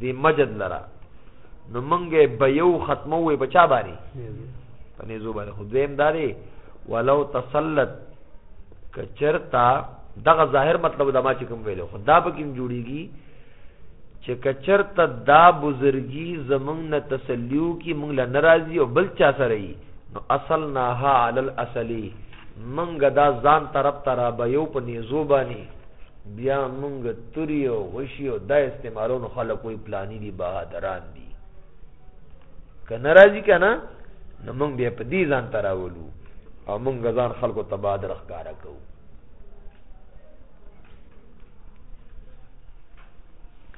دی مجد لرا نو منګه به یو ختمو وي بچا باندې په نيزو باندې خو دویم داري ولو تسلط کچرتا دغه ظاهر مطلب د ما چې کوم ویلو خو دا به کوم جوړیږي چې کچرتا دا بزرګي زمنګ نه تسلیو کی مونږ ل ناراضي او بل چا سره یي نو اصل نه ها عل الاصلي منګه دا ځان طرف ترا به یو په نيزو باندې بیا مونږ توری او غشی او دا استعمالو نو خلق وای پلانی دی بهادران دی که ناراضی کنه نو مونږ بیا په دې ځان تراولو او مونږ ځان خلکو ته بهادر ښکارا کوو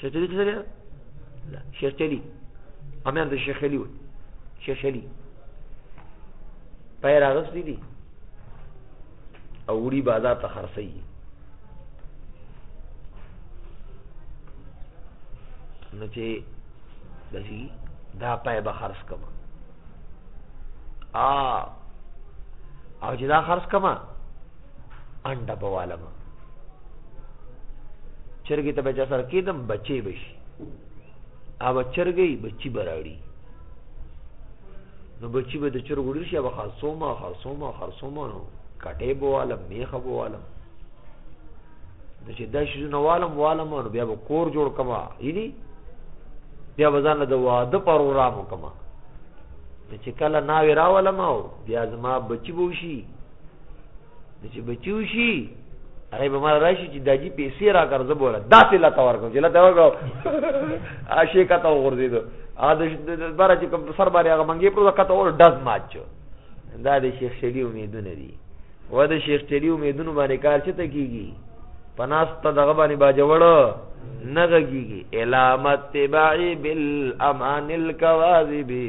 شیخ چلی څه سره لا شیخ چلی امیر د شیخ علی و شیخ علی پیر هغه سړي دي او وړي بازار ته خرڅي نو چې دسی دا پای به خرڅ کما ا او چې دا خرڅ کما انډه بوالم چرګې ته به چا سره کېدم بچې به شي او چرګې بچي به راړي نو بچي به د چرګو ډېر شي به خرڅومه خرڅومه خرڅومه نو کټې بوالم میخه بوالم نو چې دا شیزونه والم والم نو بیا به کور جوړ کما یعنی بیا به ځان له د واده پروګرام وکما نو چې کله ناوې راولم او بیا زما بچي به وشي د چې بچو شي هغه به مال راشي چې داجی پیسې را کړ زبوله داسې لا تور کوم چې لا تور کوم عاشق ته ورزيدو ا د بار چې کوم سر باندې هغه منګي پر وخت اور دز ماچو دا د شیخ شلی امیدونه دي و د شیخ شلی امیدونه باندې کار چته کیږي پناست دغه باندې باجوړ نغږیږي علامت تبعی بالامان الکواذبی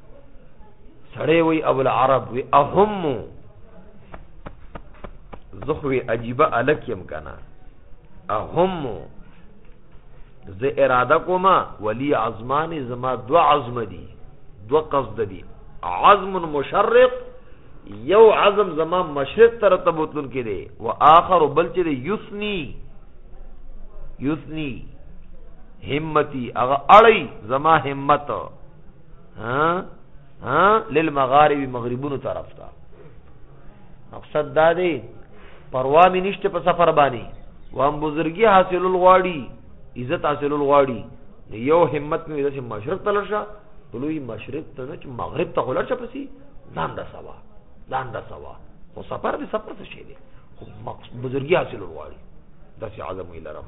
سړی وی ابو العرب وی اهم زخوی عجیبه الک یم کنه اهم زه اراده کوم ولی عظمانی زما دو عظم دی دو قصد دی عظم مشرق یو عظم زما مشرق تر تبوتلون کې دی و آخر بل چې یثنی یثنی همتی اغه اړی زما همت ها ها للمغارب مغربونو طرف ته مقصد دا دی پروا مې نشته په سفر باندې وام بزرګي حاصل الغواړي عزت حاصل الغواړي یو همت مې داسې مشرق ته لړشه لوی مشرق ته نه چې مغرب ته ولړشه پسې ځان را سوا ځان را سوا خو سفر دې سفر څه شي دی خو بزرګي حاصل الغواړي داسې عزم یې لرم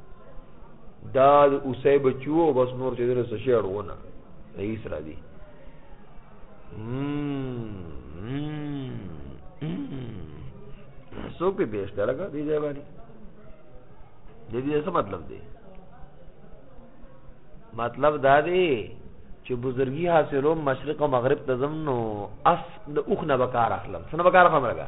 دا اوسه بچو او بس نور چې درسه شي اړونه رئیس را دي څوک به بیشت لګا دی ځای باندې د دې څه مطلب دی مطلب دا دی چې بزرګي حاصلو مشرق او مغرب تزم نو اس د اوخ نه بکار اخلم څنګه بکار اخلم لګا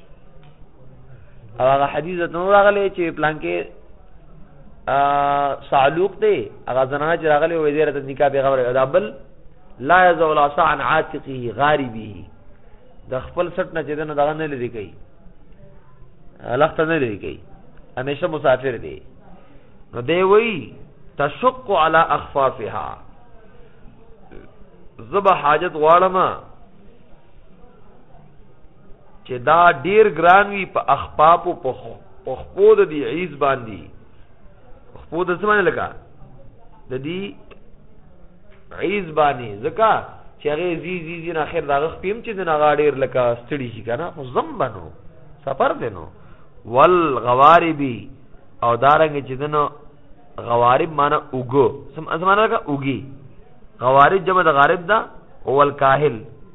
او هغه حدیث ته نور راغلی چې پلان کې سالوق دی هغه زنانه چې راغلی وې دې راته نکاح پیغمبر دا بل لا یزول عصا عن عاتقه غاربه د خپل سټ نه چې دنه دغه نه لري کوي لخت نه لري کوي همیشه مسافر دی نو دی وی تشق علی اخفافها زبا حاجت غواړم چې دا ډیر ګران وي په اخپاپو په خپو د دې عیز باندې خپو د سمانه لکه د دې عیز باندې ځکه چې هغه زی زی زی نه اخر دا غخ پیم چې نه غاډیر لکه ستړي شي کنه خو زم بنو سفر دینو ول غواربی او دارنګ چې دنو غوارب معنی اوګو سم ازمانه کا اوګي غوارب جمع د غارب دا او الکاهل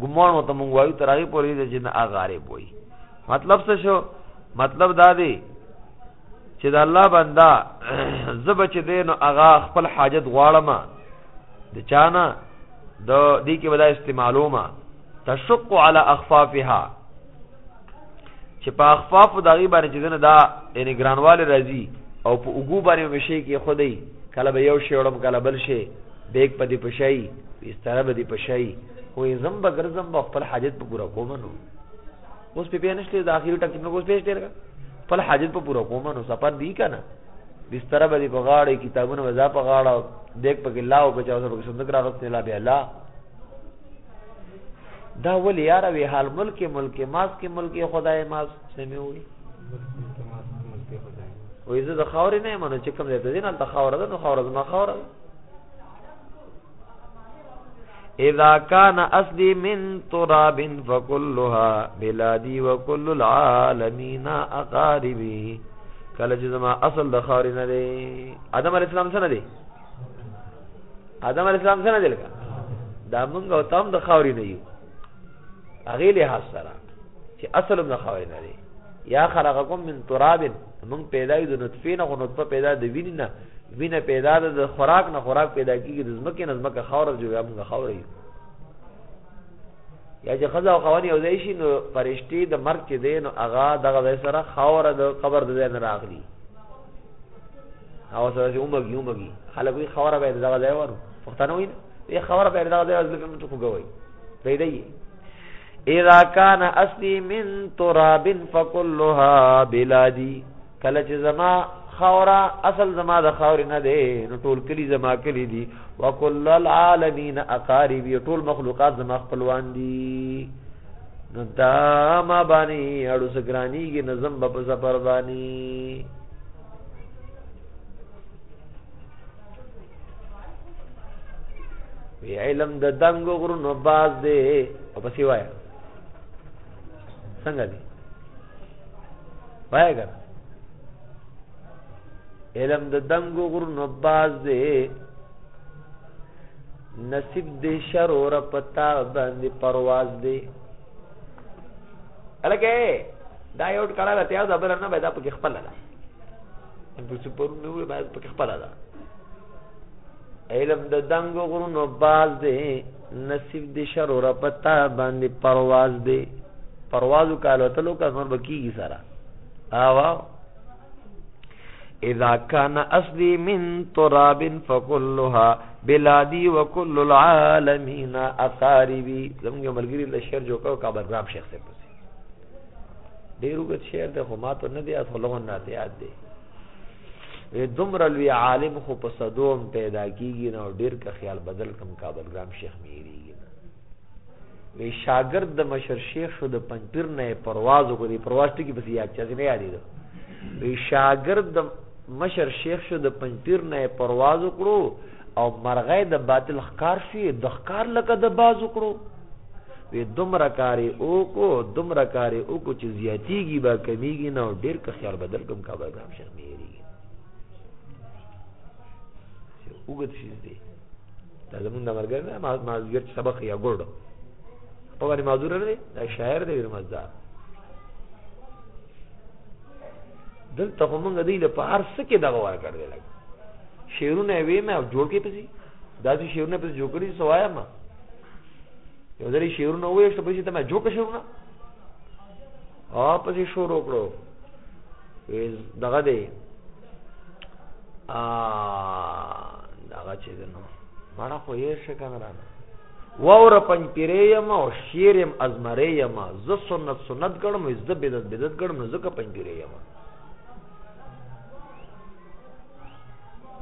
ګمان وته مونږ وایو تر هغه پورې دې چې نه غارب وای مطلب څه شو مطلب دا دی چې د الله بندا زب چې دین او اغا خپل حاجت غواړم د چانه د دې کې ودا استعمالوما تشق على اخفافها چې په اخفافو د هغې باندې چې دنه دا یعنې ګرانوالی راځي او په اوږو باندې مې شی کې خودی کله به یو شی وړم کله بل شی بیګ په دې پشای بستره به دې پشای خو یې زم به ګرځم به خپل حاجت په پوره کوم نو اوس په پیانه شته د اخیری ټکی نو اوس پیښ دیرګه خپل حاجت په پوره کوم نو سفر دی کنه بستر به په غاړه کتابونه وزا په غاړه دیک په لاو په چاو سره صندوق راغستې لا به الله دا ولې یاره وی حال ملک ملک ماس کې ملک خدای ماس سمې وي وې زه د خاورې نه منو چې کوم ځای ته دین ته خاور ده نو خاور زما خاور ده اذا كان اصلي من تراب فكلها بلادي وكل العالمين اقاربي کله چې زما اصل د خاورې نه دی ادم علی السلام څنګه دی آدم علیه السلام څنګه دلګه دا موږ او تام د خاورې نه یو هغه له حس سره چې اصل موږ خاورې نه دی یا خلقکم من تراب موږ پیدا یو د نطفه نه غو نطفه پیدا د وینې نه وینه پیدا د خوراک نه خوراک پیدا کیږي د زمکه نه زمکه خاور جوړه موږ خاورې یو یا چې خزا او خوان یو ځای شي نو پرشتي د مرګ چې دی نو هغه دغه ځای سره خاوره د قبر د ځای نه راغلي او سره چې اومږي اومږي خلک وي خاوره به دغه ځای ورو پښتانه وي نه خاوره به دغه ځای ځکه نو څه کوي دی دی اذا كان اصلي من تراب فكلها بلادي کله چې زما خاورا اصل زما د خاورې نه دی نو ټول کلی زما کلی دی وکل العالمین اقاربی ټول مخلوقات زما خپلوان دي نو دا ما باندې اړو سګرانیږي نظم په سفر باندې وی علم د دنګ غرونو باز دی او پسې وایي څنګه دی وای ګر علم د دنګو غرونو باز دی نصیب دې شر اور پتا باندې پرواز دی الکه دا یو کړه ته یو زبر نه پیدا پکې خپل ده ان په سپور نه وي باید پکې خپل ده علم د دنګو غرونو باز دی نصیب دې شر ور پتا باندې پرواز دې پروازو کالو تلو کا نور بکیږي سره آوا اذا كان اصلي من تراب فكلها بلادي وكل العالمين اقاربي زموږ ملګری له شعر جوړ کړو کابل رام شیخ سے پسی ډیرو غت شعر د خو ماته نه دی اصلو نه یاد دی وی دومره لوی عالم خو په صدو هم پیدا کیږي نه او ډیر که خیال بدل کم کابل ګرام شیخ میریږي نه وی شاګرد د مشر شیخ شو د پنځپیر نه پرواز وکړي پرواز ټکی پسې یاد چا نه یادې ده وی شاګرد د مشر شیخ شو د پنځپیر نه پرواز وکړو او مرغی د باطل ښکار شو یې د ښکار لکه د باز وکړو وی دومره کاری اوکو دومره کاری اوکو چې زیاتیږي به کمیږي نه او ډیر که خیال بدل کم کا به هم شرمیږي وګت شي دې دا زمونږ د مرګ نه ما ما زیر سبق یا ګورډ په باندې معذور نه دا شاعر دی ورمزدار دلته خو موږ دی له په هر څه کې دغه ورکړ دی لګ شعرونه وې مې او جوړ کې پسی دا چې شعرونه پسی جوړ کړی سوایا ما یو ځری شعرونه وې چې پسی ته ما جوړ کړ شعرونه او پسی شروع کړو ویز دغه دی ا دغه چې نو مړه خو یې شکه نه واوره پنجپیری یم او شیر یم ازمری یم زه سنت سنت ګڼم او زه بدعت بدعت ګڼم نو ځکه پنجپیری یم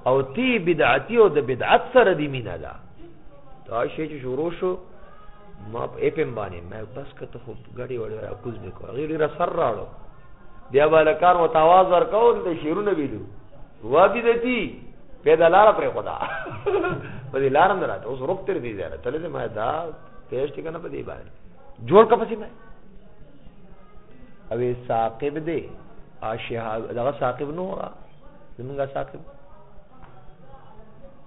او تی بدعتی او د بدعت سره دی مینه ده دا شی چې شروع شو ما په اپم باندې مې بس کته خو غړي وړي را کوز به کو غیر سر راړو بیا بالکان و تاواز ورکاو د شیرونه ویلو وابي دتی پیدا لار پر خدا په دې لار نه راته اوس روک تر دې ځای ته لږه ما دا پېشت کنه په دې باندې جوړ کا پسې ما اوې ثاقب دې عاشها دغه ثاقب نو را زمونږه ثاقب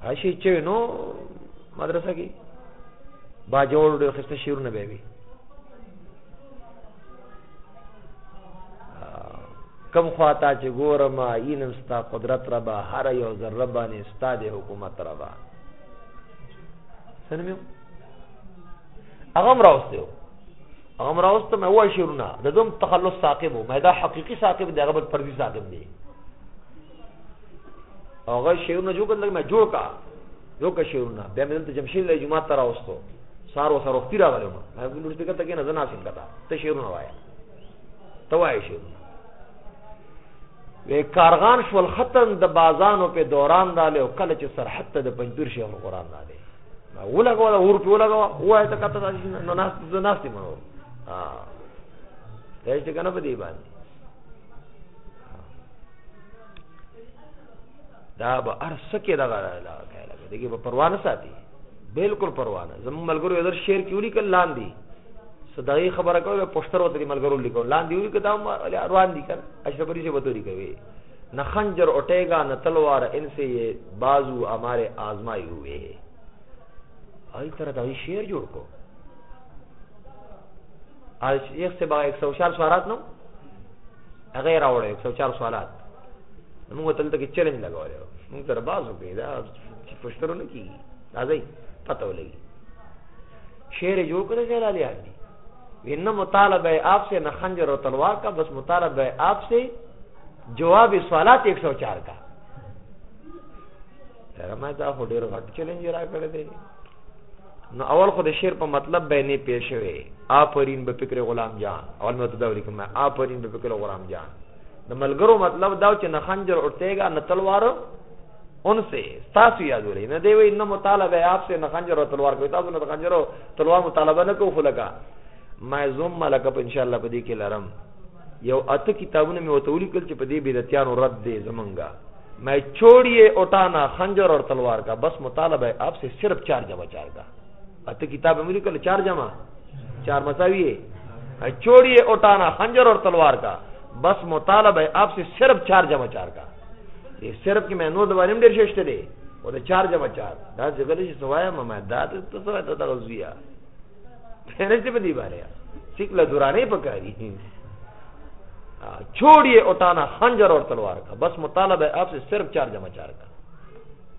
هشي چې نو مدرسه کې با جوړ ډېر خسته شیرونه به وي کم خواتا چې ګورم اینم ستا قدرت ربا هر یو ذره باندې ستا د حکومت ربا سنمیو هغه هم راوستو هغه هم راوستو مې وای شروع نه د دوم تخلص ثاقب مې دا حقيقي ثاقب دی هغه بل پردي ثاقب دی هغه شعرونه جو کړل ما جوړ کا جو کا شعرونه بیا مې ته جمشید له جمعه تر اوستو سار و سر وختي راغلم ما په لور سپیکر ته کې نه زنا سم کتا ته شعرونه وایې ته وایې شعرونه وی کارغان شول ختم د بازانو په دوران داله او کله چې سرحد ته د پنځپیر شیخ القرآن داله ولګو دا ور په ولګو وای ته کته نو ناس ناس دی مړو ها دې څنګه نه پدی باندې دا به ارسه کې دغه لا کایله دغه په پروانه ساتي بالکل پروانه زموږ ملګرو یو در شعر کې ولیکل لاندې صداي خبره کوي پوسټر وته ملګرو لیکو لاندې وی کدا روان دي کړ اشرف علي سے بتوري کوي نہ خنجر اٹھے گا نہ تلوار ان سے یہ بازو ہمارے آزمائے ہوئے ائی طرح دا شعر جوړ کو اج یو څه با 104 سوالات نو هغه راوړې 104 سوالات موږ تل ته کې چیلنج لګولې موږ تر بازو کې دا چې پښتنو نه کی راځي پته ولګي شعر جوړ کړی دی لالی دی وینه مطالبه آپ سے نہ خنجر اور تلوار کا بس مطالبه آپ سے جواب سوالات 104 کا تر ما دا هډیر غټ چیلنج را کړی دی نو اول خو د شعر په مطلب به نه پېښ شوی آفرین به فکر غلام جان اول مې ته دا ولیکم آفرین به فکر غلام جان د ملګرو مطلب دا چې نه خنجر اٹھتےګا نه تلوار انسه تاسو یادولې نه دی وی نه مطالبه اپ سے نه خنجر او تلوار کوي تاسو نه خنجر او تلوار مطالبه نه کوو فلکا ما زوم ملک په ان شاء الله په دې کې لرم یو اته کتابونه مې وتولیکل چې په دې بیرتیانو رد دي زمونږه مې چوړیه اوټانا خنجر اور تلوار کا بس مطالبه ہے اپ سے صرف چار جمع چار کا اته کتاب مې لیکل چار جمع چار مساوی ہے مې چوړیه اوټانا خنجر اور تلوار کا بس مطالبه ہے اپ سے صرف چار جمع چار کا دې صرف کې مې نور د باندې ډېر ششته دي او د چار جمع چار دا ځګلې چې سوایا مې دا ته سوایا ته تغزیه پھیرے سے بدی بارے سکلا درانے پکاری چھوڑیے اٹھانا خنجر اور تلوار کا بس مطالب ہے آپ سے صرف چار جمع چار کا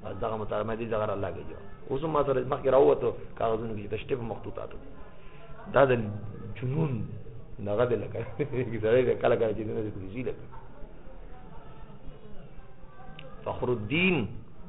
بس دغه مطالب میں دی زغر اللہ کے جو اوس ما سره مخ کې راوته کاغذونو کې تشریف مخطوطاتو دا د جنون دغه د لکه کې سره د کله کله چې د نزي لکه فخر الدین